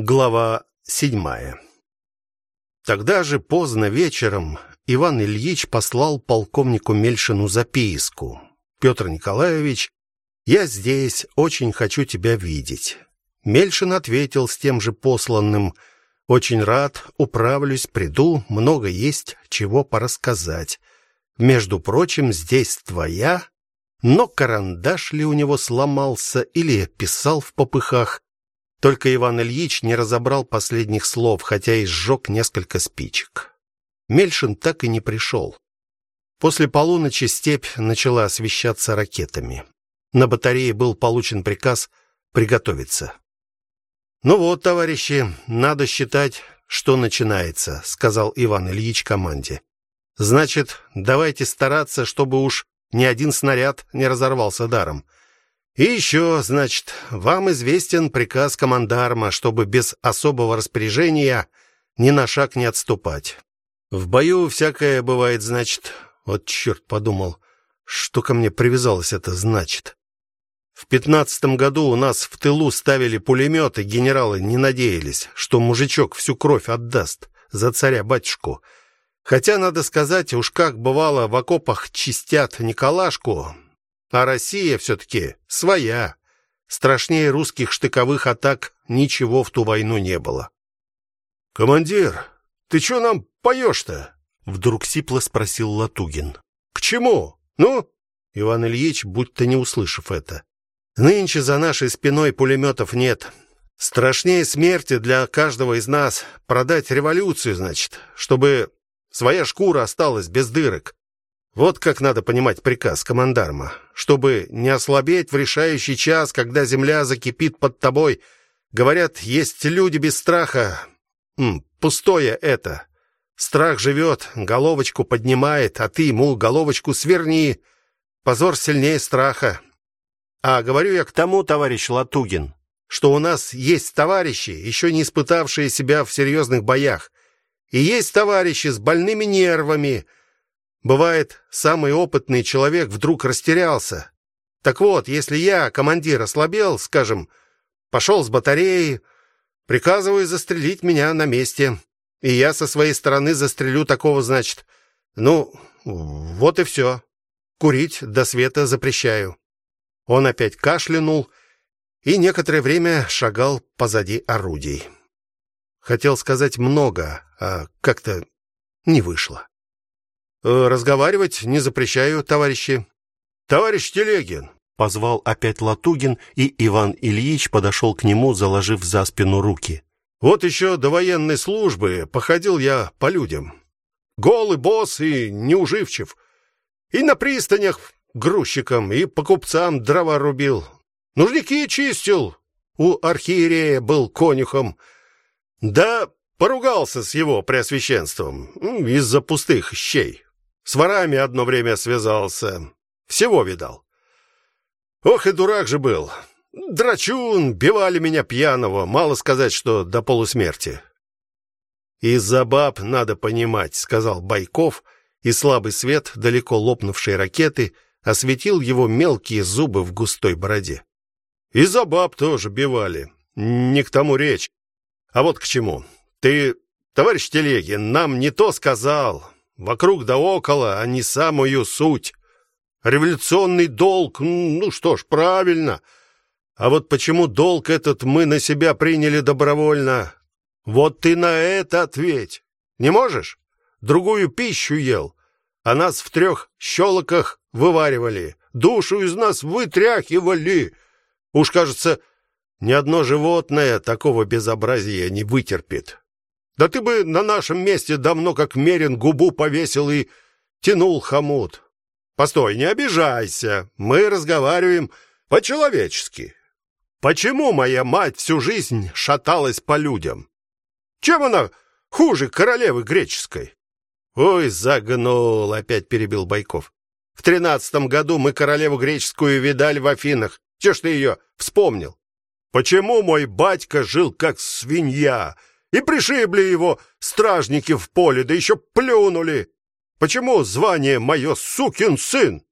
Глава седьмая. Тогда же поздно вечером Иван Ильич послал полковнику Мельшину записку. Петр Николаевич, я здесь, очень хочу тебя видеть. Мельшин ответил с тем же посланным: очень рад, управлюсь, приду, много есть чего порассказать. Между прочим, здесь твоя, но карандаш ли у него сломался или писал в попыхах, только Иван Ильич не разобрал последних слов, хотя и сжег несколько спичек. Мельшин так и не пришел. После полуночи степь начала освещаться ракетами. На батарее был получен приказ приготовиться. Ну вот, товарищи, надо считать, что начинается, сказал Иван Ильич команде. Значит, давайте стараться, чтобы уж ни один снаряд не разорвался даром. И еще, значит, вам известен приказ командарма, чтобы без особого распоряжения ни на шаг не отступать. В бою всякое бывает, значит. Вот черт подумал, что ко мне привязалось это значит. В пятнадцатом году у нас в тылу ставили пулеметы, генералы не надеялись, что мужичок всю кровь отдаст за царя-батюшку. Хотя надо сказать, уж как бывало в окопах чистят Николашку, а Россия все таки своя. Страшнее русских штыковых атак ничего в ту войну не было. Командир, ты что нам поешь-то? вдруг сипло спросил Латугин. К чему? Ну, Иван Ильич, будто не услышав это. Нынче за нашей спиной пулеметов нет. Страшнее смерти для каждого из нас продать революцию, значит, чтобы своя шкура осталась без дырок. Вот как надо понимать приказ командарма, чтобы не ослабеть в решающий час, когда земля закипит под тобой. Говорят, есть люди без страха. М, пустое это. Страх живет, головочку поднимает, а ты ему головочку сверни. Позор сильнее страха. А говорю я к тому, товарищ Латугин, что у нас есть товарищи, еще не испытавшие себя в серьезных боях, и есть товарищи с больными нервами, Бывает, самый опытный человек вдруг растерялся. Так вот, если я, командир, ослабел, скажем, пошел с батареи, приказываю застрелить меня на месте. И я со своей стороны застрелю такого, значит. Ну, вот и все. Курить до света запрещаю. Он опять кашлянул и некоторое время шагал позади орудий. Хотел сказать много, а как-то не вышло. Э, разговаривать не запрещаю, товарищи. Товарищ Телегин, позвал опять Латугин, и Иван Ильич подошел к нему, заложив за спину руки. Вот еще до военной службы походил я по людям. Голый босс и неуживчив. И на пристанях грузчиком, и по купцам дрова рубил. Нужники чистил. У архиерея был конюхом. Да поругался с его преосвященством из-за пустых щей. С ворами одно время связался. Всего видал. Ох и дурак же был. Драчун, бивали меня пьяного, мало сказать, что до полусмерти. Из-за баб надо понимать, сказал Байков, и слабый свет далеко лопнувшей ракеты осветил его мелкие зубы в густой бороде. Из-за баб тоже бивали. Не к тому речь. А вот к чему. Ты, товарищ Телегин, нам не то сказал. Вокруг да около, а не самую суть. Революционный долг, ну что ж, правильно. А вот почему долг этот мы на себя приняли добровольно? Вот ты на это ответь. Не можешь? Другую пищу ел, а нас в трех щелоках вываривали, душу из нас вытряхивали. Уж, кажется, ни одно животное такого безобразия не вытерпит. Да ты бы на нашем месте давно как мерен губу повесил и тянул хомут. Постой, не обижайся. Мы разговариваем по-человечески. Почему моя мать всю жизнь шаталась по людям? Чем она хуже королевы греческой? Ой, загнул, опять перебил Байков. В тринадцатом году мы королеву греческую видали в Афинах. Че ж ты ее вспомнил? Почему мой батька жил как свинья? И пришибли его стражники в поле, да еще плюнули. Почему звание мое сукин сын?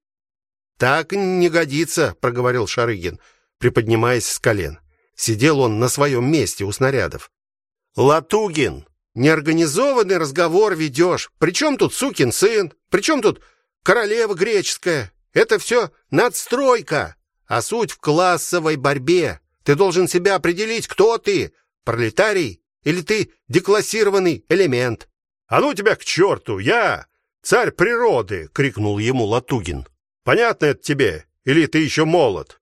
Так не годится, проговорил Шарыгин, приподнимаясь с колен. Сидел он на своем месте у снарядов. Латугин, неорганизованный разговор ведешь. Причем тут сукин сын? Причем тут королева греческая? Это все надстройка, а суть в классовой борьбе. Ты должен себя определить, кто ты: пролетарий или ты деклассированный элемент. А ну тебя к черту! Я царь природы, крикнул ему Латугин. Понятно это тебе или ты еще молод?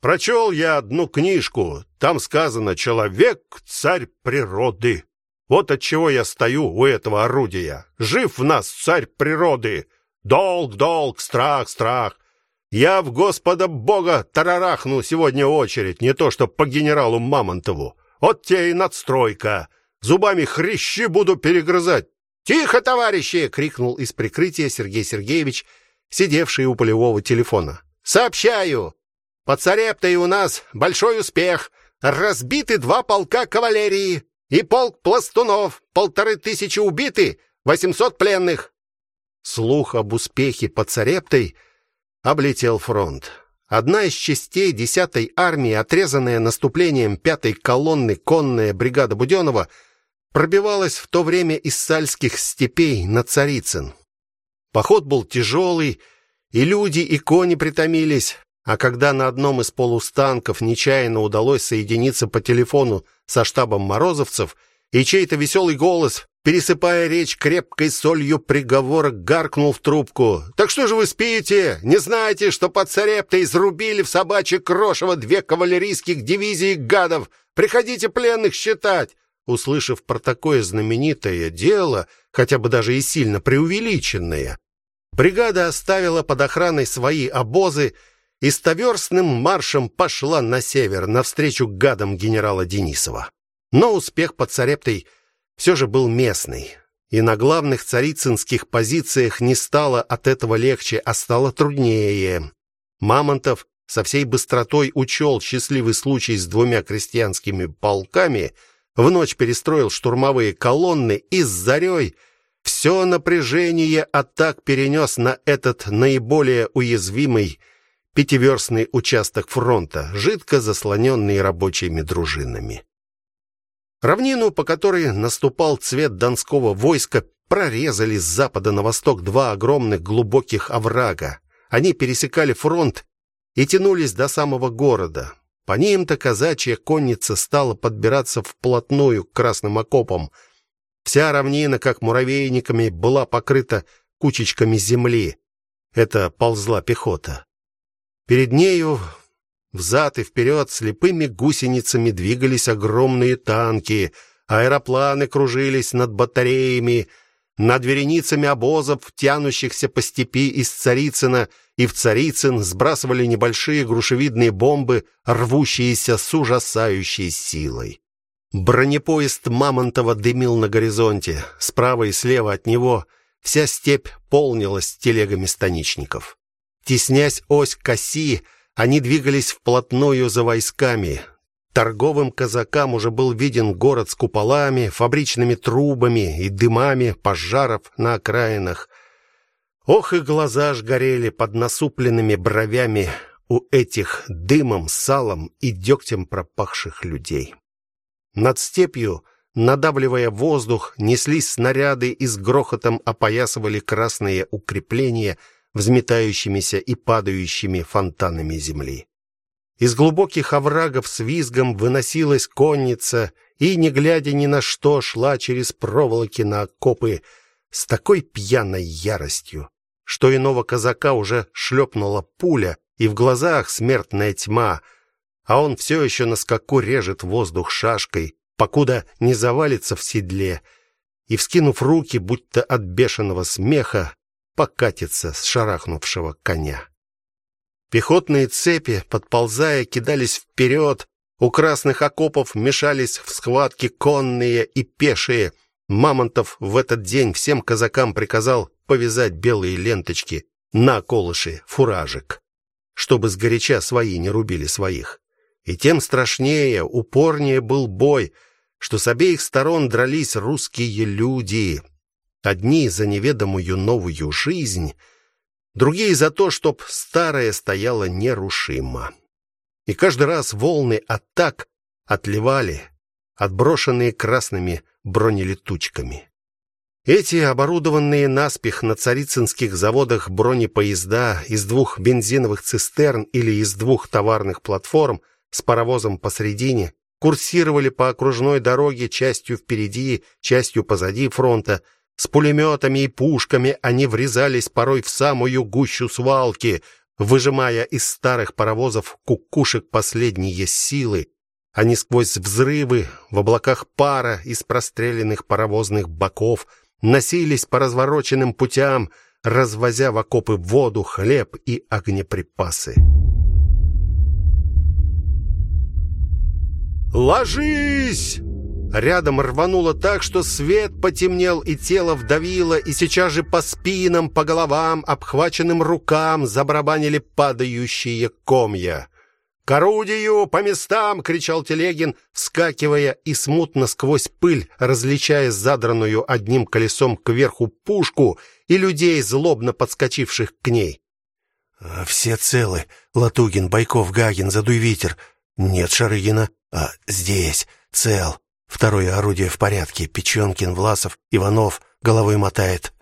Прочел я одну книжку, там сказано: человек царь природы. Вот от чего я стою у этого орудия. Жив в нас царь природы. Долг, долг, страх, страх. Я в Господа Бога тарарахну сегодня очередь, не то что по генералу Мамонтову. Вот те и надстройка. Зубами хрящи буду перегрызать. Тихо, товарищи, крикнул из прикрытия Сергей Сергеевич, сидевший у полевого телефона. Сообщаю, под Царептой у нас большой успех. Разбиты два полка кавалерии и полк пластунов. Полторы тысячи убиты, восемьсот пленных. Слух об успехе под Царептой облетел фронт. Одна из частей 10-й армии, отрезанная наступлением 5-й колонны конная бригада Будённого, пробивалась в то время из сальских степей на Царицын. Поход был тяжелый, и люди, и кони притомились, а когда на одном из полустанков нечаянно удалось соединиться по телефону со штабом морозовцев, и чей-то веселый голос пересыпая речь крепкой солью приговора, гаркнул в трубку. «Так что же вы спите? Не знаете, что под Царептой изрубили в собачье крошево две кавалерийских дивизии гадов? Приходите пленных считать!» Услышав про такое знаменитое дело, хотя бы даже и сильно преувеличенное, бригада оставила под охраной свои обозы и ставёрстным маршем пошла на север навстречу гадам генерала Денисова. Но успех под Царептой – все же был местный, и на главных царицынских позициях не стало от этого легче, а стало труднее. Мамонтов со всей быстротой учел счастливый случай с двумя крестьянскими полками, в ночь перестроил штурмовые колонны и с зарей все напряжение атак перенес на этот наиболее уязвимый пятиверстный участок фронта, жидко заслоненный рабочими дружинами. Равнину, по которой наступал цвет донского войска, прорезали с запада на восток два огромных глубоких оврага. Они пересекали фронт и тянулись до самого города. По ним-то казачья конница стала подбираться вплотную к красным окопам. Вся равнина, как муравейниками, была покрыта кучечками земли. Это ползла пехота. Перед нею Взад и вперед слепыми гусеницами двигались огромные танки, аэропланы кружились над батареями, над вереницами обозов, тянущихся по степи из Царицына, и в Царицын сбрасывали небольшие грушевидные бомбы, рвущиеся с ужасающей силой. Бронепоезд Мамонтова дымил на горизонте. Справа и слева от него вся степь полнилась телегами станичников. Теснясь ось коси, они двигались вплотную за войсками. Торговым казакам уже был виден город с куполами, фабричными трубами и дымами пожаров на окраинах. Ох и глаза ж горели под насупленными бровями у этих дымом, салом и дегтем пропахших людей. Над степью, надавливая воздух, неслись снаряды и с грохотом опоясывали красные укрепления — взметающимися и падающими фонтанами земли. Из глубоких оврагов с визгом выносилась конница и, не глядя ни на что, шла через проволоки на окопы с такой пьяной яростью, что иного казака уже шлепнула пуля, и в глазах смертная тьма, а он все еще на скаку режет воздух шашкой, покуда не завалится в седле, и вскинув руки, будто от бешеного смеха, покатится с шарахнувшего коня. Пехотные цепи, подползая, кидались вперед, у красных окопов мешались в схватке конные и пешие. Мамонтов в этот день всем казакам приказал повязать белые ленточки на колыши фуражек, чтобы сгоряча свои не рубили своих. И тем страшнее, упорнее был бой, что с обеих сторон дрались русские люди, Одни за неведомую новую жизнь, другие за то, чтоб старое стояло нерушимо. И каждый раз волны атак отливали, отброшенные красными бронелетучками. Эти оборудованные наспех на царицынских заводах бронепоезда из двух бензиновых цистерн или из двух товарных платформ с паровозом посредине курсировали по окружной дороге частью впереди, частью позади фронта. С пулеметами и пушками они врезались порой в самую гущу свалки, выжимая из старых паровозов кукушек последние силы. Они сквозь взрывы в облаках пара из простреленных паровозных баков – носились по развороченным путям, развозя в окопы воду, хлеб и огнеприпасы. «Ложись!» Рядом рвануло так, что свет потемнел и тело вдавило, и сейчас же по спинам, по головам, обхваченным рукам забарабанили падающие комья. «К орудию! По местам!» — кричал Телегин, вскакивая и смутно сквозь пыль, различая задранную одним колесом кверху пушку и людей, злобно подскочивших к ней. «А «Все целы. Латугин, Байков, Гагин, задуй ветер. Нет Шарыгина. А здесь. Цел. Второе орудие в порядке. Печенкин, Власов, Иванов. Головой мотает».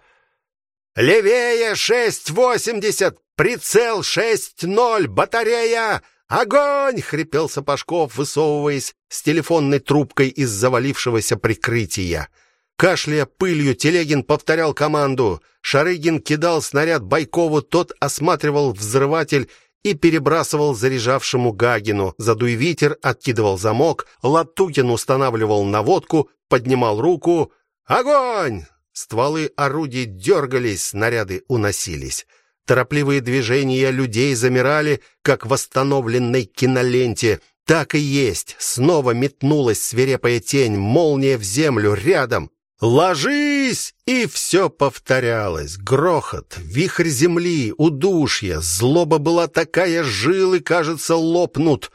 «Левее шесть восемьдесят! Прицел шесть ноль! Батарея! «Огонь!» — хрипел Сапожков, высовываясь с телефонной трубкой из завалившегося прикрытия. Кашляя пылью, Телегин повторял команду. Шарыгин кидал снаряд Байкову, тот осматривал взрыватель и перебрасывал заряжавшему Гагину. Задуй ветер, откидывал замок, Латукин устанавливал наводку, поднимал руку. «Огонь!» Стволы орудий дергались, снаряды уносились. Торопливые движения людей замирали, как в восстановленной киноленте. Так и есть. Снова метнулась свирепая тень, молния в землю рядом. «Ложись!» И все повторялось. Грохот, вихрь земли, удушье. Злоба была такая, жилы, кажется, лопнут.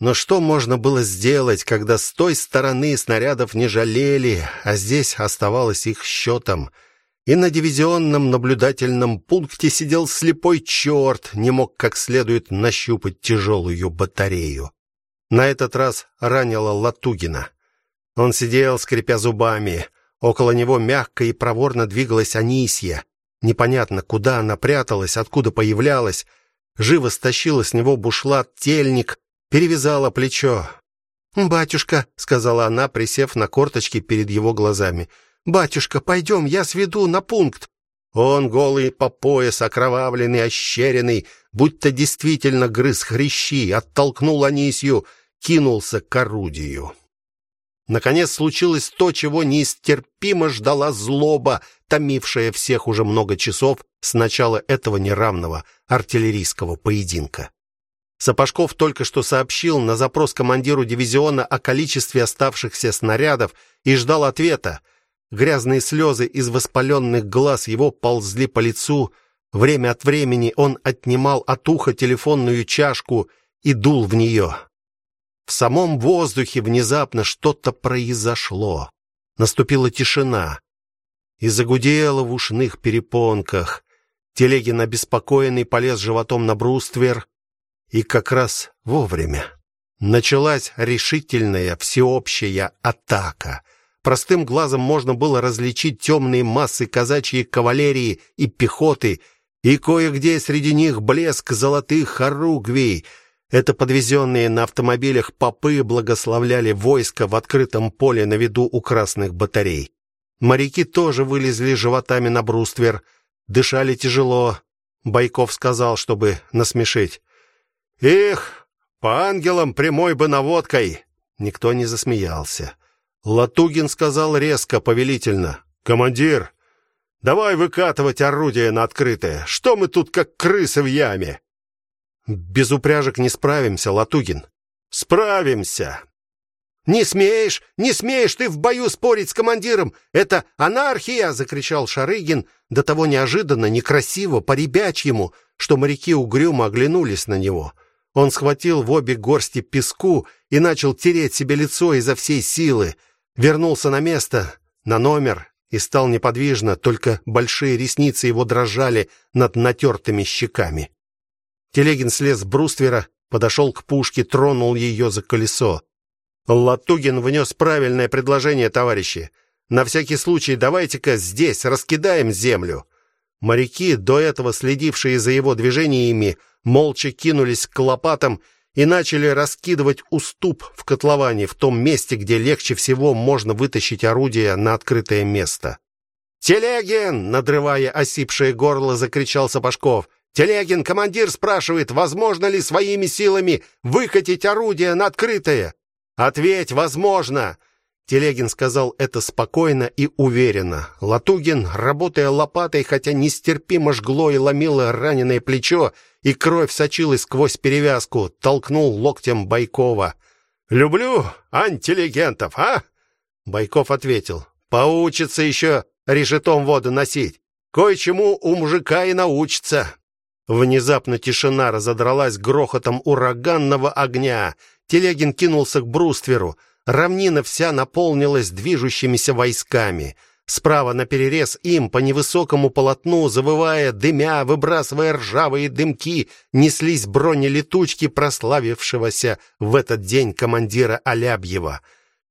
Но что можно было сделать, когда с той стороны снарядов не жалели, а здесь оставалось их счетом? и на дивизионном наблюдательном пункте сидел слепой черт, не мог как следует нащупать тяжелую батарею. На этот раз ранило Латугина. Он сидел, скрипя зубами. Около него мягко и проворно двигалась Анисья. Непонятно, куда она пряталась, откуда появлялась. Живо стащила с него бушлат тельник, перевязала плечо. "Батюшка", сказала она, присев на корточки перед его глазами. Батюшка, пойдем, я сведу на пункт. Он голый по пояс, окровавленный, ощеренный, будто действительно грыз хрящи, оттолкнул Анисью, кинулся к орудию. Наконец случилось то, чего неистерпимо ждала злоба, томившая всех уже много часов с начала этого неравного артиллерийского поединка. Сапожков только что сообщил на запрос командиру дивизиона о количестве оставшихся снарядов и ждал ответа. Грязные слезы из воспаленных глаз его ползли по лицу. Время от времени он отнимал от уха телефонную чашку и дул в нее. В самом воздухе внезапно что-то произошло. Наступила тишина. И загудело в ушных перепонках. Телегин обеспокоенный полез животом на бруствер, и как раз вовремя началась решительная всеобщая атака. Простым глазом можно было различить темные массы казачьей кавалерии и пехоты, и кое-где среди них блеск золотых хоругвий. Это подвезенные на автомобилях попы благословляли войско в открытом поле на виду у красных батарей. Моряки тоже вылезли животами на бруствер, дышали тяжело. Байков сказал, чтобы насмешить: "Эх, по ангелам прямой бы наводкой". Никто не засмеялся. Латугин сказал резко, повелительно: "Командир, давай выкатывать орудие на открытое. Что мы тут как крысы в яме?" "Без упряжек не справимся, Латугин". "Справимся. Не смеешь, не смеешь ты в бою спорить с командиром. Это анархия, закричал Шарыгин, до того неожиданно, некрасиво, по-ребячьему, что моряки угрюмо оглянулись на него. Он схватил в обе горсти песку и начал тереть себе лицо изо всей силы вернулся на место, на номер и стал неподвижно, только большие ресницы его дрожали над натертыми щеками. Телегин слез с бруствера, подошел к пушке, тронул ее за колесо. Латугин внес правильное предложение, товарищи. На всякий случай давайте-ка здесь раскидаем землю. Моряки, до этого следившие за его движениями, молча кинулись к лопатам и начали раскидывать уступ в котловане в том месте, где легче всего можно вытащить орудие на открытое место. «Телегин!» — надрывая осипшее горло, закричал Сапожков. «Телегин, командир спрашивает, возможно ли своими силами выкатить орудие на открытое?» «Ответь, возможно!» Телегин сказал это спокойно и уверенно. Латугин, работая лопатой, хотя нестерпимо жгло и ломило раненое плечо, и кровь сочилась сквозь перевязку, толкнул локтем Байкова. «Люблю антилегентов, а?» Байков ответил. «Поучится еще решетом воду носить. Кое-чему у мужика и научится». Внезапно тишина разодралась грохотом ураганного огня. Телегин кинулся к брустверу. Равнина вся наполнилась движущимися войсками. Справа на перерез им по невысокому полотну, завывая, дымя, выбрасывая ржавые дымки, неслись бронелетучки прославившегося в этот день командира Алябьева.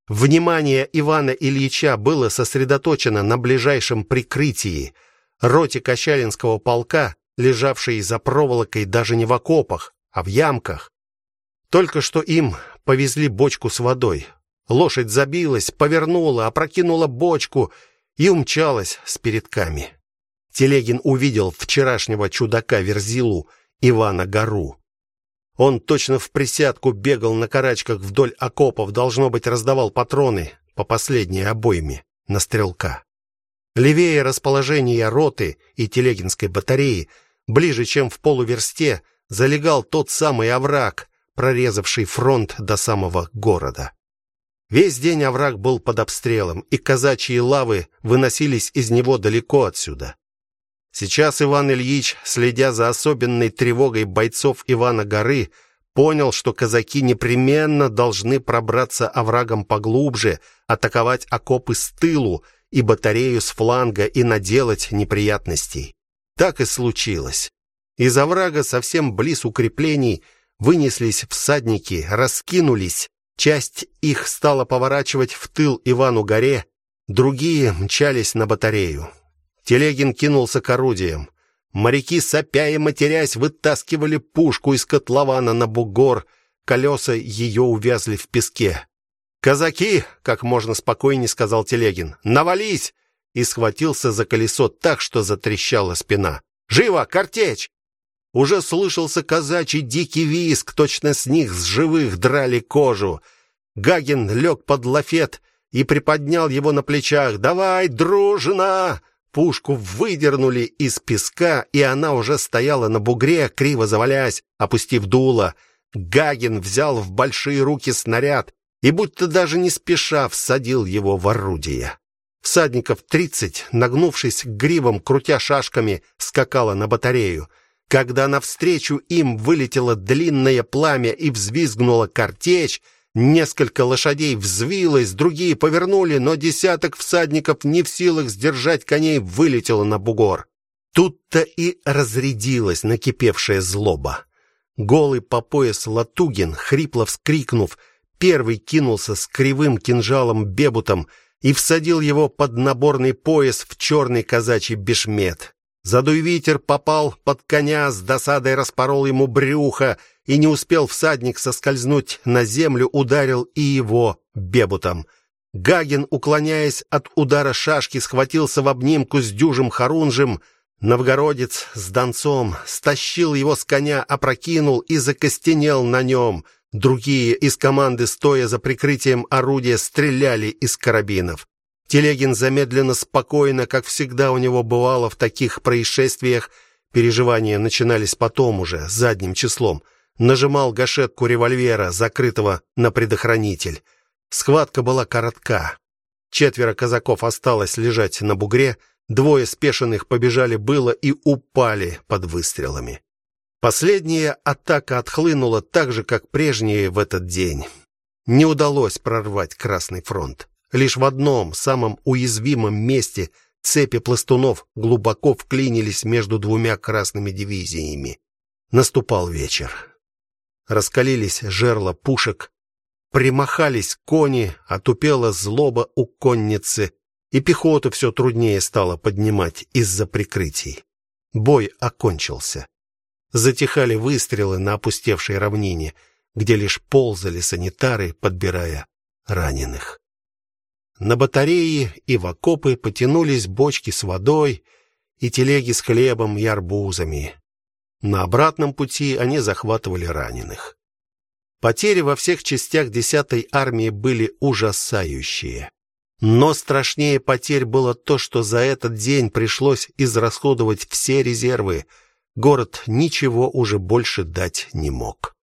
Внимание Ивана Ильича было сосредоточено на ближайшем прикрытии. Роте Кощалинского полка, лежавшей за проволокой даже не в окопах, а в ямках. Только что им повезли бочку с водой. Лошадь забилась, повернула, опрокинула бочку и умчалась с передками. Телегин увидел вчерашнего чудака Верзилу Ивана Гору. Он точно в присядку бегал на карачках вдоль окопов, должно быть, раздавал патроны по последней обойме на стрелка. Левее расположения роты и Телегинской батареи, ближе, чем в полуверсте, залегал тот самый овраг, прорезавший фронт до самого города. Весь день овраг был под обстрелом, и казачьи лавы выносились из него далеко отсюда. Сейчас Иван Ильич, следя за особенной тревогой бойцов Ивана Горы, понял, что казаки непременно должны пробраться оврагом поглубже, атаковать окопы с тылу и батарею с фланга и наделать неприятностей. Так и случилось. Из оврага совсем близ укреплений вынеслись всадники, раскинулись Часть их стала поворачивать в тыл Ивану Горе, другие мчались на батарею. Телегин кинулся к орудиям. Моряки, сопя и матерясь, вытаскивали пушку из котлована на бугор, колеса ее увязли в песке. «Казаки!» — как можно спокойнее сказал Телегин. «Навались!» И схватился за колесо так, что затрещала спина. «Живо! Картечь!» Уже слышался казачий дикий визг, точно с них с живых драли кожу. Гагин лег под лафет и приподнял его на плечах. «Давай, дружина!» Пушку выдернули из песка, и она уже стояла на бугре, криво завалясь, опустив дуло. Гагин взял в большие руки снаряд и будто даже не спеша всадил его в орудие. Всадников тридцать, нагнувшись к гривам, крутя шашками, скакало на батарею. Когда навстречу им вылетело длинное пламя и взвизгнула картечь, несколько лошадей взвилось, другие повернули, но десяток всадников не в силах сдержать коней вылетело на бугор. Тут-то и разрядилась накипевшая злоба. Голый по пояс Латугин, хрипло вскрикнув, первый кинулся с кривым кинжалом бебутом и всадил его под наборный пояс в черный казачий бешмет. Задуй ветер попал под коня, с досадой распорол ему брюхо, и не успел всадник соскользнуть на землю, ударил и его бебутом. Гагин, уклоняясь от удара шашки, схватился в обнимку с дюжим хорунжем. Новгородец с донцом стащил его с коня, опрокинул и закостенел на нем. Другие из команды, стоя за прикрытием орудия, стреляли из карабинов. Телегин замедленно спокойно, как всегда у него бывало в таких происшествиях, переживания начинались потом уже, задним числом. Нажимал гашетку револьвера, закрытого на предохранитель. Схватка была коротка. Четверо казаков осталось лежать на бугре, двое спешенных побежали было и упали под выстрелами. Последняя атака отхлынула так же, как прежние в этот день. Не удалось прорвать Красный фронт. Лишь в одном, самом уязвимом месте цепи пластунов глубоко вклинились между двумя красными дивизиями. Наступал вечер. Раскалились жерла пушек, примахались кони, отупела злоба у конницы, и пехоту все труднее стало поднимать из-за прикрытий. Бой окончился. Затихали выстрелы на опустевшей равнине, где лишь ползали санитары, подбирая раненых. На батареи и в окопы потянулись бочки с водой и телеги с хлебом и арбузами. На обратном пути они захватывали раненых. Потери во всех частях 10-й армии были ужасающие. Но страшнее потерь было то, что за этот день пришлось израсходовать все резервы. Город ничего уже больше дать не мог.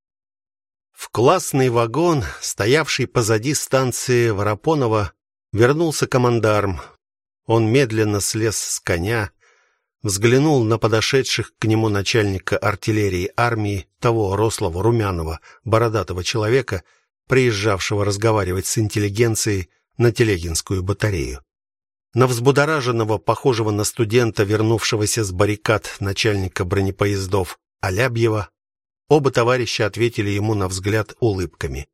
В классный вагон, стоявший позади станции Воропонова, вернулся командарм. Он медленно слез с коня, взглянул на подошедших к нему начальника артиллерии армии, того рослого, румяного, бородатого человека, приезжавшего разговаривать с интеллигенцией на Телегинскую батарею. На взбудораженного, похожего на студента, вернувшегося с баррикад начальника бронепоездов Алябьева, оба товарища ответили ему на взгляд улыбками.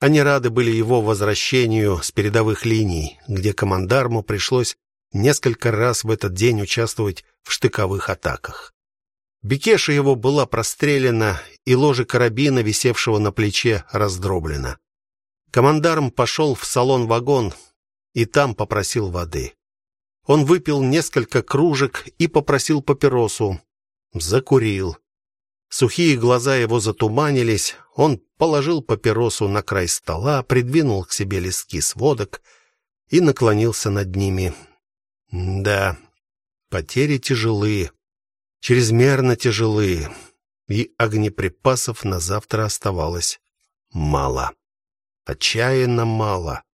Они рады были его возвращению с передовых линий, где командарму пришлось несколько раз в этот день участвовать в штыковых атаках. Бекеша его была прострелена, и ложе карабина, висевшего на плече, раздроблено. Командарм пошел в салон-вагон и там попросил воды. Он выпил несколько кружек и попросил папиросу. Закурил. Сухие глаза его затуманились, он положил папиросу на край стола, придвинул к себе листки сводок и наклонился над ними. Да, потери тяжелые, чрезмерно тяжелые, и огнеприпасов на завтра оставалось мало. Отчаянно мало.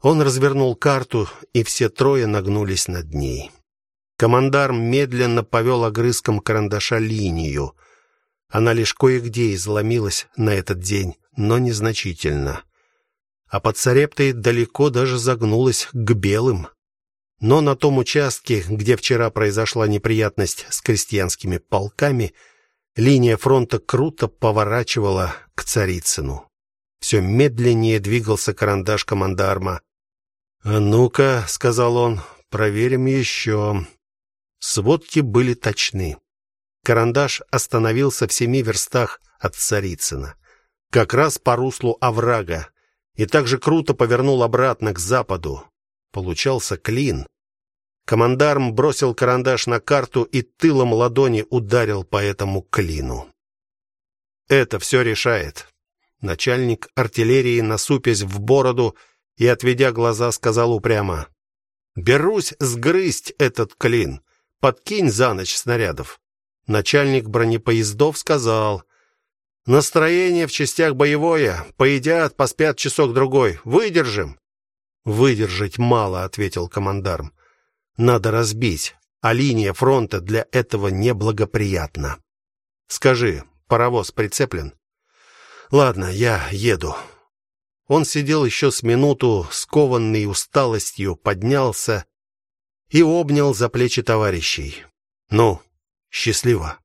Он развернул карту, и все трое нагнулись над ней. Командарм медленно повел огрызком карандаша линию — она лишь кое-где изломилась на этот день, но незначительно. А под Сарептой далеко даже загнулась к белым. Но на том участке, где вчера произошла неприятность с крестьянскими полками, линия фронта круто поворачивала к Царицыну. Все медленнее двигался карандаш командарма. "А ну-ка", сказал он. "Проверим еще». Сводки были точны. Карандаш остановился в семи верстах от Царицына, как раз по руслу оврага, и также круто повернул обратно к западу. Получался клин. Командарм бросил карандаш на карту и тылом ладони ударил по этому клину. Это все решает. Начальник артиллерии, насупясь в бороду и отведя глаза, сказал упрямо: "Берусь сгрызть этот клин. Подкинь за ночь снарядов". Начальник бронепоездов сказал: "Настроение в частях боевое, поедят, поспят часок другой. Выдержим". "Выдержать мало", ответил командарм. "Надо разбить, а линия фронта для этого неблагоприятна. Скажи, паровоз прицеплен?" "Ладно, я еду". Он сидел еще с минуту, скованный усталостью, поднялся и обнял за плечи товарищей. "Ну, Счастливо.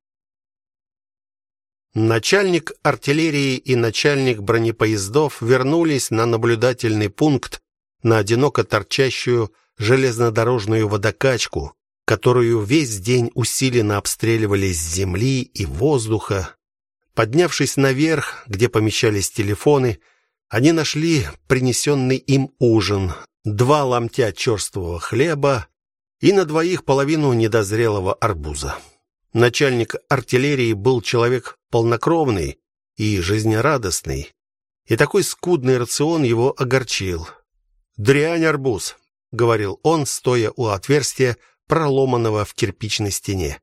Начальник артиллерии и начальник бронепоездов вернулись на наблюдательный пункт на одиноко торчащую железнодорожную водокачку, которую весь день усиленно обстреливали с земли и воздуха. Поднявшись наверх, где помещались телефоны, они нашли принесенный им ужин: два ломтя черствого хлеба и на двоих половину недозрелого арбуза. Начальник артиллерии был человек полнокровный и жизнерадостный, и такой скудный рацион его огорчил. "Дрянь арбуз", говорил он, стоя у отверстия, проломанного в кирпичной стене.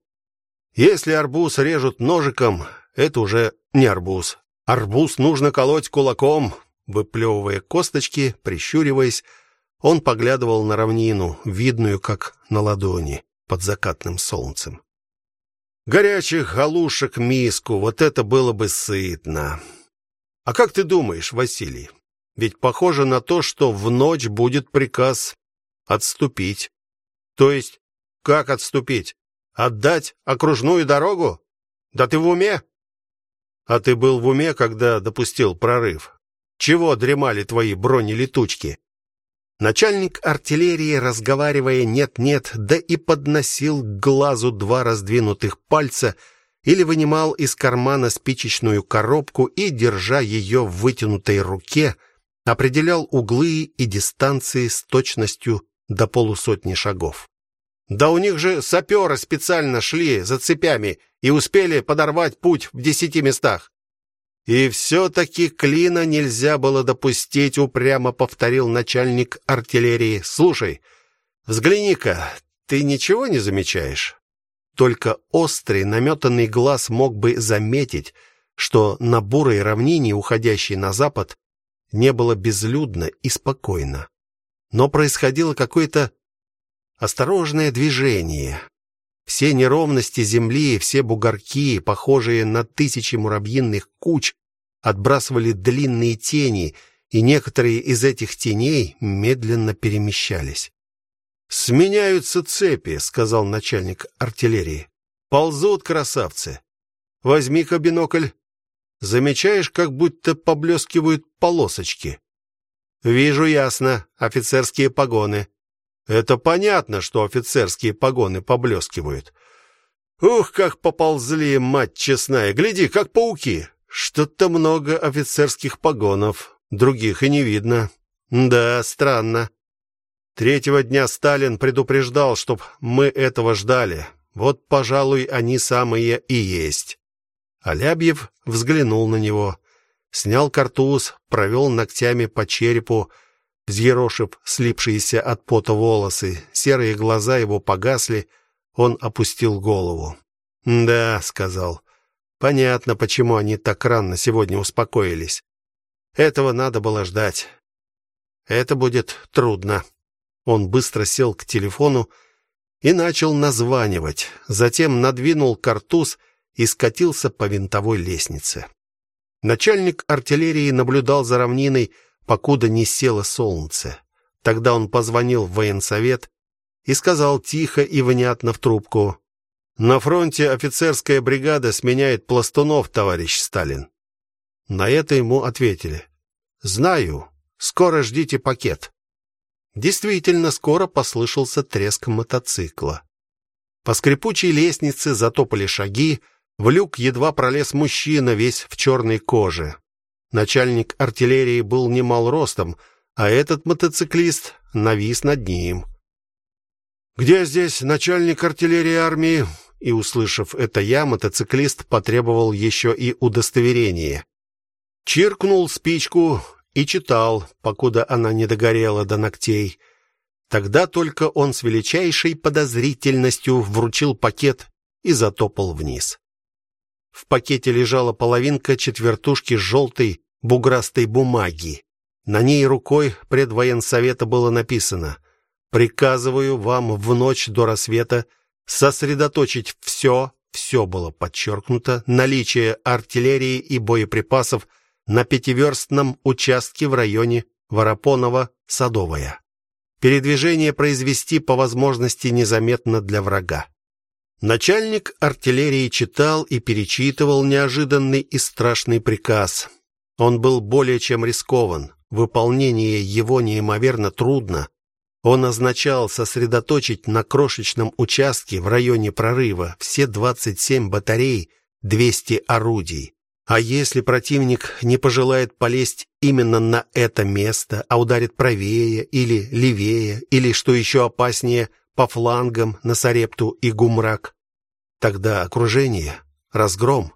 "Если арбуз режут ножиком, это уже не арбуз. Арбуз нужно колоть кулаком". Выплевывая косточки, прищуриваясь, он поглядывал на равнину, видную как на ладони под закатным солнцем. Горячих галушек миску, вот это было бы сытно. А как ты думаешь, Василий? Ведь похоже на то, что в ночь будет приказ отступить. То есть как отступить? Отдать окружную дорогу? Да ты в уме? А ты был в уме, когда допустил прорыв? Чего дремали твои бронелетучки? Начальник артиллерии, разговаривая нет-нет, да и подносил к глазу два раздвинутых пальца или вынимал из кармана спичечную коробку и, держа ее в вытянутой руке, определял углы и дистанции с точностью до полусотни шагов. Да у них же саперы специально шли за цепями и успели подорвать путь в десяти местах. И все таки клина нельзя было допустить, упрямо повторил начальник артиллерии. Слушай, взгляни-ка, ты ничего не замечаешь? Только острый наметанный глаз мог бы заметить, что на бурой равнине, уходящей на запад, не было безлюдно и спокойно. Но происходило какое-то осторожное движение. Все неровности земли, все бугорки, похожие на тысячи муравьиных куч, отбрасывали длинные тени, и некоторые из этих теней медленно перемещались. Сменяются цепи, сказал начальник артиллерии. Ползут красавцы. Возьми-ка бинокль. Замечаешь, как будто поблескивают полосочки. Вижу ясно, офицерские погоны. Это понятно, что офицерские погоны поблескивают. Ух, как поползли, мать честная. Гляди, как пауки. Что-то много офицерских погонов, других и не видно. Да, странно. Третьего дня Сталин предупреждал, чтоб мы этого ждали. Вот, пожалуй, они самые и есть. Алябьев взглянул на него, снял картуз, провел ногтями по черепу, взъерошив слипшиеся от пота волосы. Серые глаза его погасли, он опустил голову. "Да", сказал. "Понятно, почему они так рано сегодня успокоились. Этого надо было ждать. Это будет трудно". Он быстро сел к телефону и начал названивать, затем надвинул картуз и скатился по винтовой лестнице. Начальник артиллерии наблюдал за равниной, покуда не село солнце. Тогда он позвонил в военсовет и сказал тихо и внятно в трубку: "На фронте офицерская бригада сменяет пластунов, товарищ Сталин". На это ему ответили: "Знаю. Скоро ждите пакет". Действительно, скоро послышался треск мотоцикла. По скрипучей лестнице затопали шаги, в люк едва пролез мужчина весь в черной коже. Начальник артиллерии был немал ростом, а этот мотоциклист навис над ним. Где здесь начальник артиллерии армии? И услышав это я, мотоциклист потребовал еще и удостоверение. Чиркнул спичку и читал, покуда она не догорела до ногтей. Тогда только он с величайшей подозрительностью вручил пакет и затопал вниз. В пакете лежала половинка четвертушки желтой буграстой бумаги. На ней рукой предвоенсовета было написано: "Приказываю вам в ночь до рассвета сосредоточить все, все было подчеркнуто, наличие артиллерии и боеприпасов на пятиверстном участке в районе Воропонова-Садовая. Передвижение произвести по возможности незаметно для врага. Начальник артиллерии читал и перечитывал неожиданный и страшный приказ. Он был более чем рискован. Выполнение его неимоверно трудно. Он означал сосредоточить на крошечном участке в районе прорыва все 27 батарей, 200 орудий. А если противник не пожелает полезть именно на это место, а ударит правее или левее, или что еще опаснее, по флангам на Сарепту и Гумрак. Тогда окружение, разгром.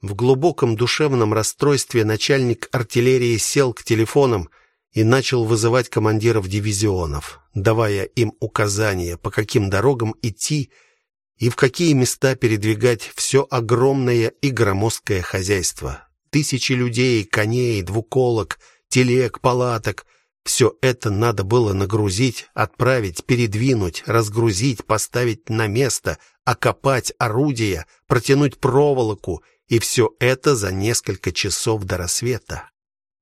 В глубоком душевном расстройстве начальник артиллерии сел к телефонам и начал вызывать командиров дивизионов, давая им указания, по каким дорогам идти и в какие места передвигать все огромное и громоздкое хозяйство. Тысячи людей, коней, двуколок, телег, палаток — все это надо было нагрузить, отправить, передвинуть, разгрузить, поставить на место, окопать орудия, протянуть проволоку, и все это за несколько часов до рассвета.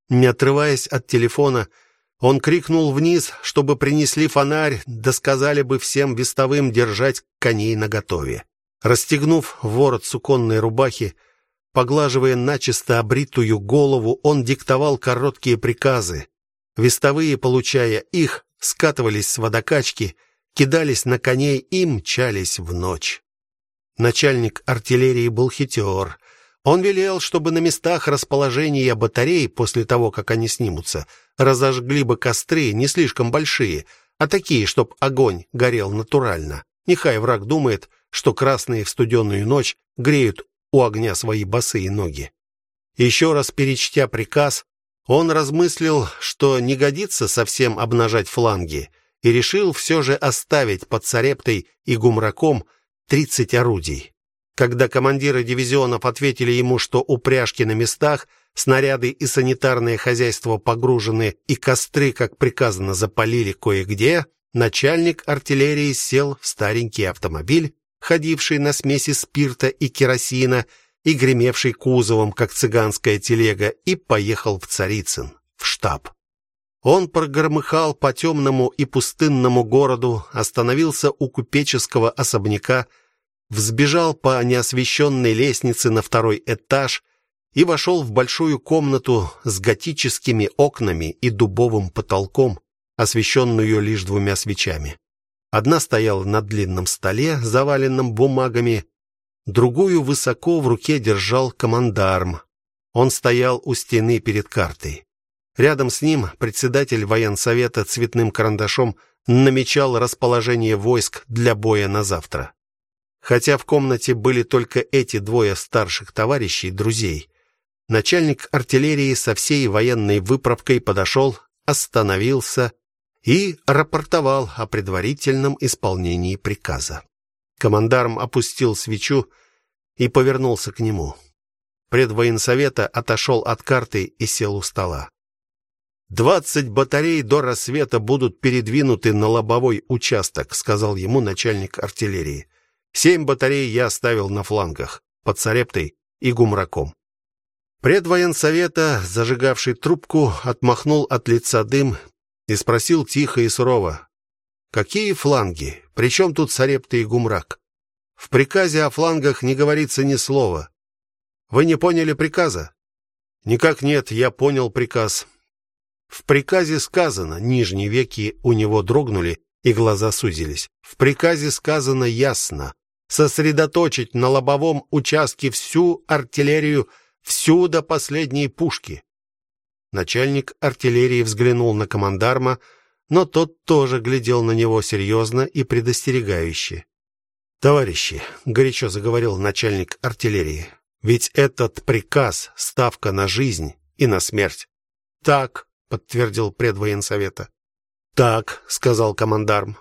Не отрываясь от телефона, он крикнул вниз, чтобы принесли фонарь, да сказали бы всем вестовым держать коней наготове. Расстегнув ворот суконной рубахи, Поглаживая начисто обритую голову, он диктовал короткие приказы. Вестовые, получая их, скатывались с водокачки, кидались на коней и мчались в ночь. Начальник артиллерии был хитер. Он велел, чтобы на местах расположения батарей после того, как они снимутся, разожгли бы костры не слишком большие, а такие, чтоб огонь горел натурально. Нехай враг думает, что красные в студенную ночь греют у огня свои босые ноги. Еще раз перечтя приказ, он размыслил, что не годится совсем обнажать фланги, и решил все же оставить под Царептой и Гумраком 30 орудий. Когда командиры дивизионов ответили ему, что упряжки на местах, снаряды и санитарное хозяйство погружены и костры, как приказано, запалили кое-где, начальник артиллерии сел в старенький автомобиль, ходивший на смеси спирта и керосина, и гремевший кузовом, как цыганская телега, и поехал в Царицын, в штаб. Он прогромыхал по темному и пустынному городу, остановился у купеческого особняка, взбежал по неосвещенной лестнице на второй этаж и вошел в большую комнату с готическими окнами и дубовым потолком, освещенную лишь двумя свечами. Одна стояла на длинном столе, заваленном бумагами, другую высоко в руке держал командарм. Он стоял у стены перед картой. Рядом с ним председатель военсовета цветным карандашом намечал расположение войск для боя на завтра. Хотя в комнате были только эти двое старших товарищей, друзей, начальник артиллерии со всей военной выправкой подошел, остановился и рапортовал о предварительном исполнении приказа. Командарм опустил свечу и повернулся к нему. Предвоенсовета отошел от карты и сел у стола. «Двадцать батарей до рассвета будут передвинуты на лобовой участок», сказал ему начальник артиллерии. «Семь батарей я оставил на флангах, под Сарептой и Гумраком». Предвоенсовета, зажигавший трубку, отмахнул от лица дым и спросил тихо и сурово: "Какие фланги? Причем тут Сарепта и Гумрак? В приказе о флангах не говорится ни слова. Вы не поняли приказа?" "Никак нет, я понял приказ. В приказе сказано, нижние веки у него дрогнули и глаза сузились. В приказе сказано ясно: сосредоточить на лобовом участке всю артиллерию, всю до последней пушки. Начальник артиллерии взглянул на командарма, но тот тоже глядел на него серьезно и предостерегающе. "Товарищи", горячо заговорил начальник артиллерии. "Ведь этот приказ ставка на жизнь и на смерть". "Так", подтвердил предвоенсовета. "Так", сказал командарм.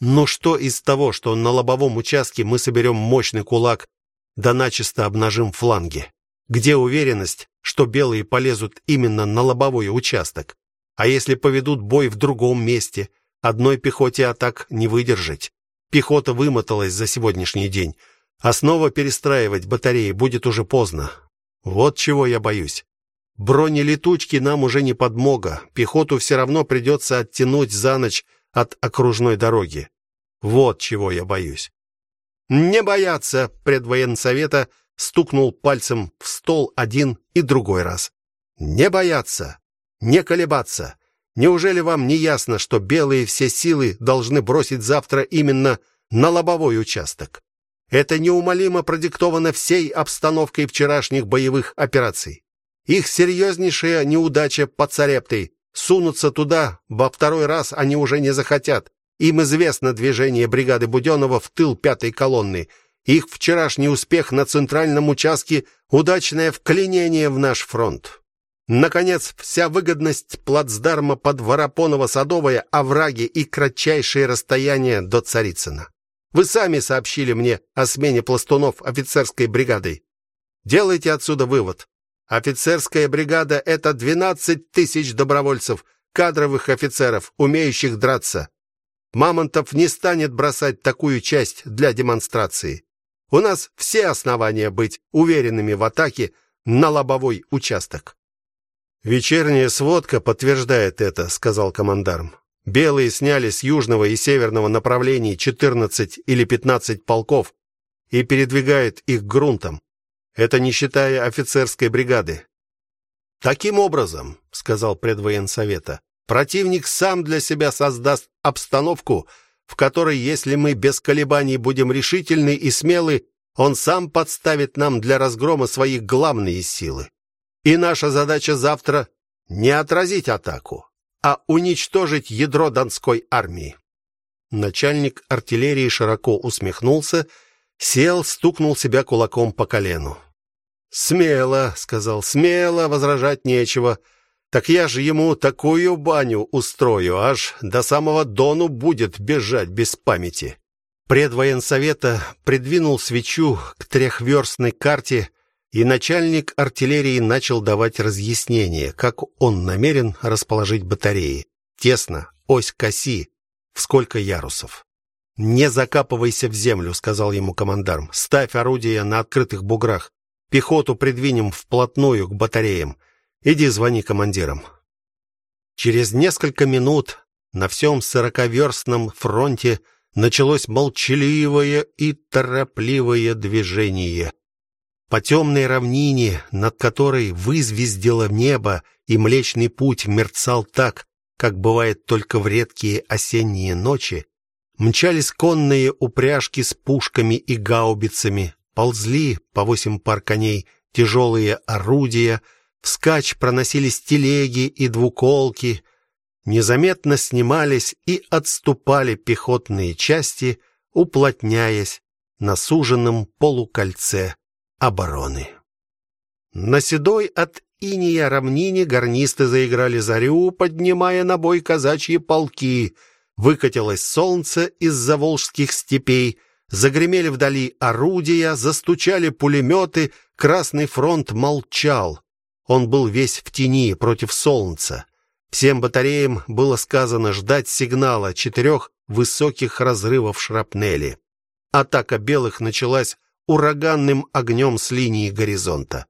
"Но что из того, что на лобовом участке мы соберем мощный кулак, да начисто обнажим фланги? Где уверенность, что белые полезут именно на лобовой участок? А если поведут бой в другом месте, одной пехоте атак не выдержать. Пехота вымоталась за сегодняшний день, а снова перестраивать батареи будет уже поздно. Вот чего я боюсь. Бронелетучки нам уже не подмога. Пехоту все равно придется оттянуть за ночь от окружной дороги. Вот чего я боюсь. Не бояться предвоенсовета стукнул пальцем в стол один и другой раз. Не бояться, не колебаться. Неужели вам не ясно, что белые все силы должны бросить завтра именно на лобовой участок? Это неумолимо продиктовано всей обстановкой вчерашних боевых операций. Их серьезнейшая неудача под Царептой. Сунуться туда во второй раз они уже не захотят. Им известно движение бригады Буденова в тыл пятой колонны. Их вчерашний успех на центральном участке удачное вклинение в наш фронт. Наконец, вся выгодность плацдарма под Воропоново-Садовое, овраги и кратчайшие расстояния до Царицына. Вы сами сообщили мне о смене пластунов офицерской бригадой. Делайте отсюда вывод. Офицерская бригада это 12 тысяч добровольцев, кадровых офицеров, умеющих драться. Мамонтов не станет бросать такую часть для демонстрации. У нас все основания быть уверенными в атаке на лобовой участок. Вечерняя сводка подтверждает это, сказал командарм. Белые сняли с южного и северного направлений 14 или 15 полков и передвигают их грунтом. Это не считая офицерской бригады. Таким образом, сказал предвоенсовета, противник сам для себя создаст обстановку, в которой, если мы без колебаний будем решительны и смелы, он сам подставит нам для разгрома своих главные силы. И наша задача завтра не отразить атаку, а уничтожить ядро Донской армии. Начальник артиллерии широко усмехнулся, сел, стукнул себя кулаком по колену. Смело, сказал, смело, возражать нечего. Так я же ему такую баню устрою, аж до самого Дону будет бежать без памяти. Предвоенсовета придвинул свечу к трехверстной карте, и начальник артиллерии начал давать разъяснения, как он намерен расположить батареи. Тесно, ось коси, в сколько ярусов. Не закапывайся в землю, сказал ему командарм. Ставь орудия на открытых буграх. Пехоту придвинем вплотную к батареям. Иди звони командирам. Через несколько минут на всем сороковерстном фронте началось молчаливое и торопливое движение. По темной равнине, над которой вызвездило небо, и Млечный путь мерцал так, как бывает только в редкие осенние ночи, мчались конные упряжки с пушками и гаубицами, ползли по восемь пар коней тяжелые орудия, вскачь проносились телеги и двуколки, незаметно снимались и отступали пехотные части, уплотняясь на суженном полукольце обороны. На седой от иния равнине гарнисты заиграли зарю, поднимая на бой казачьи полки. Выкатилось солнце из-за волжских степей, Загремели вдали орудия, застучали пулеметы, Красный фронт молчал. Он был весь в тени против солнца. Всем батареям было сказано ждать сигнала четырех высоких разрывов шрапнели. Атака белых началась ураганным огнем с линии горизонта.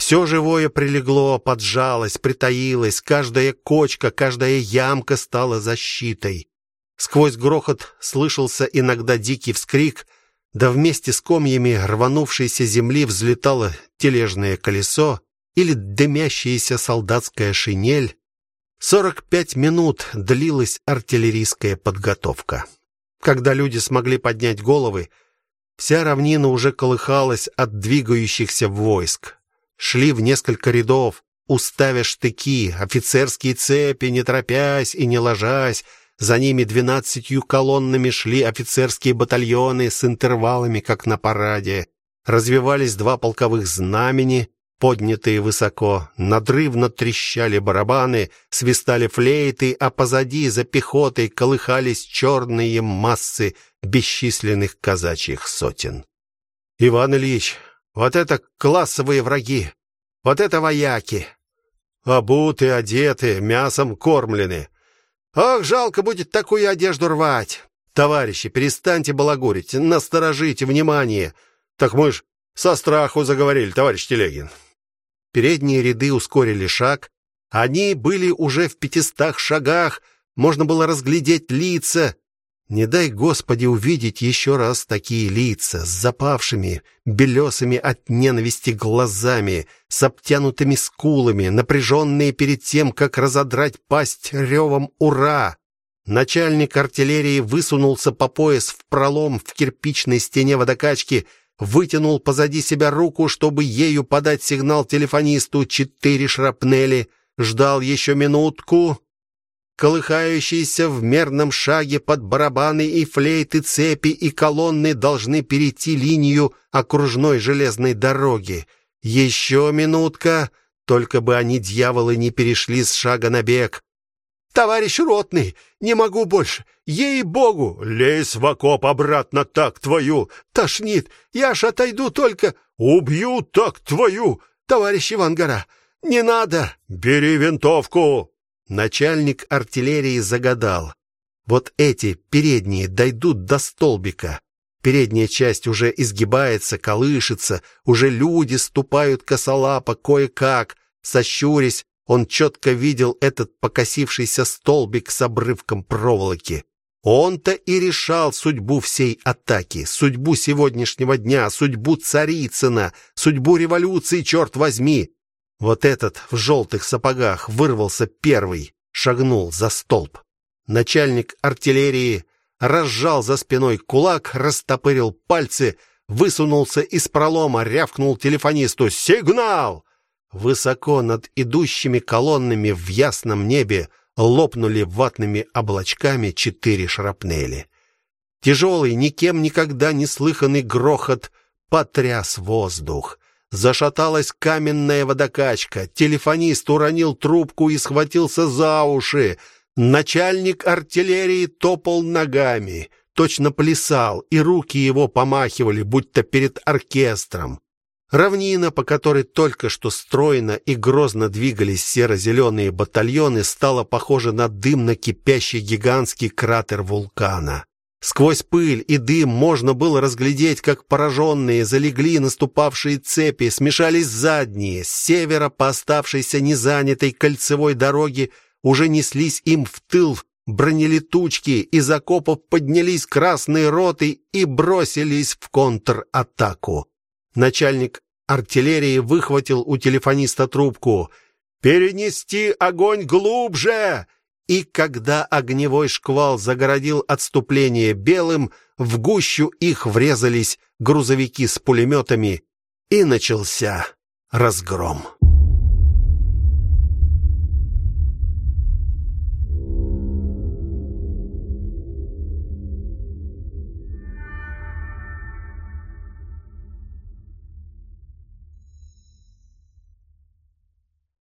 Все живое прилегло, поджалось, притаилось, каждая кочка, каждая ямка стала защитой. Сквозь грохот слышался иногда дикий вскрик, да вместе с комьями рванувшейся земли взлетало тележное колесо или дымящаяся солдатская шинель. Сорок пять минут длилась артиллерийская подготовка. Когда люди смогли поднять головы, вся равнина уже колыхалась от двигающихся войск. Шли в несколько рядов, уставя штыки, офицерские цепи, не торопясь и не ложась, за ними двенадцатью колоннами шли офицерские батальоны с интервалами, как на параде. Развивались два полковых знамени, поднятые высоко. Надрывно трещали барабаны, свистали флейты, а позади за пехотой колыхались черные массы бесчисленных казачьих сотен. Иван Ильич, вот это классовые враги. Вот это вояки. Обуты, одеты, мясом кормлены. Ох, жалко будет такую одежду рвать. Товарищи, перестаньте балагурить, насторожите внимание. Так мы ж со страху заговорили, товарищ Телегин. Передние ряды ускорили шаг. Они были уже в пятистах шагах, можно было разглядеть лица, не дай, Господи, увидеть еще раз такие лица с запавшими, белесыми от ненависти глазами, с обтянутыми скулами, напряженные перед тем, как разодрать пасть ревом «Ура!». Начальник артиллерии высунулся по пояс в пролом в кирпичной стене водокачки, вытянул позади себя руку, чтобы ею подать сигнал телефонисту четыре шрапнели, ждал еще минутку, колыхающиеся в мерном шаге под барабаны и флейты цепи и колонны должны перейти линию окружной железной дороги. Еще минутка, только бы они дьяволы не перешли с шага на бег. Товарищ ротный, не могу больше. Ей-богу, лезь в окоп обратно так твою. Тошнит. Я ж отойду только убью так твою. Товарищ Ивангара, не надо. Бери винтовку. Начальник артиллерии загадал: вот эти передние дойдут до столбика. Передняя часть уже изгибается, колышется, уже люди ступают косолапо кое-как. Сощурясь, он четко видел этот покосившийся столбик с обрывком проволоки. Он-то и решал судьбу всей атаки, судьбу сегодняшнего дня, судьбу Царицына, судьбу революции, черт возьми. Вот этот в желтых сапогах вырвался первый, шагнул за столб. Начальник артиллерии разжал за спиной кулак, растопырил пальцы, высунулся из пролома, рявкнул телефонисту: "Сигнал!" Высоко над идущими колоннами в ясном небе лопнули ватными облачками четыре шрапнели. Тяжелый, никем никогда не слыханный грохот потряс воздух. Зашаталась каменная водокачка. Телефонист уронил трубку и схватился за уши. Начальник артиллерии топал ногами, точно плясал, и руки его помахивали, будто перед оркестром. Равнина, по которой только что стройно и грозно двигались серо-зеленые батальоны, стала похожа на дымно-кипящий гигантский кратер вулкана. Сквозь пыль и дым можно было разглядеть, как пораженные залегли наступавшие цепи, смешались задние, с севера по оставшейся незанятой кольцевой дороге уже неслись им в тыл бронелетучки, из окопов поднялись красные роты и бросились в контратаку. Начальник артиллерии выхватил у телефониста трубку. Перенести огонь глубже. И когда огневой шквал загородил отступление белым, в гущу их врезались грузовики с пулеметами, и начался разгром.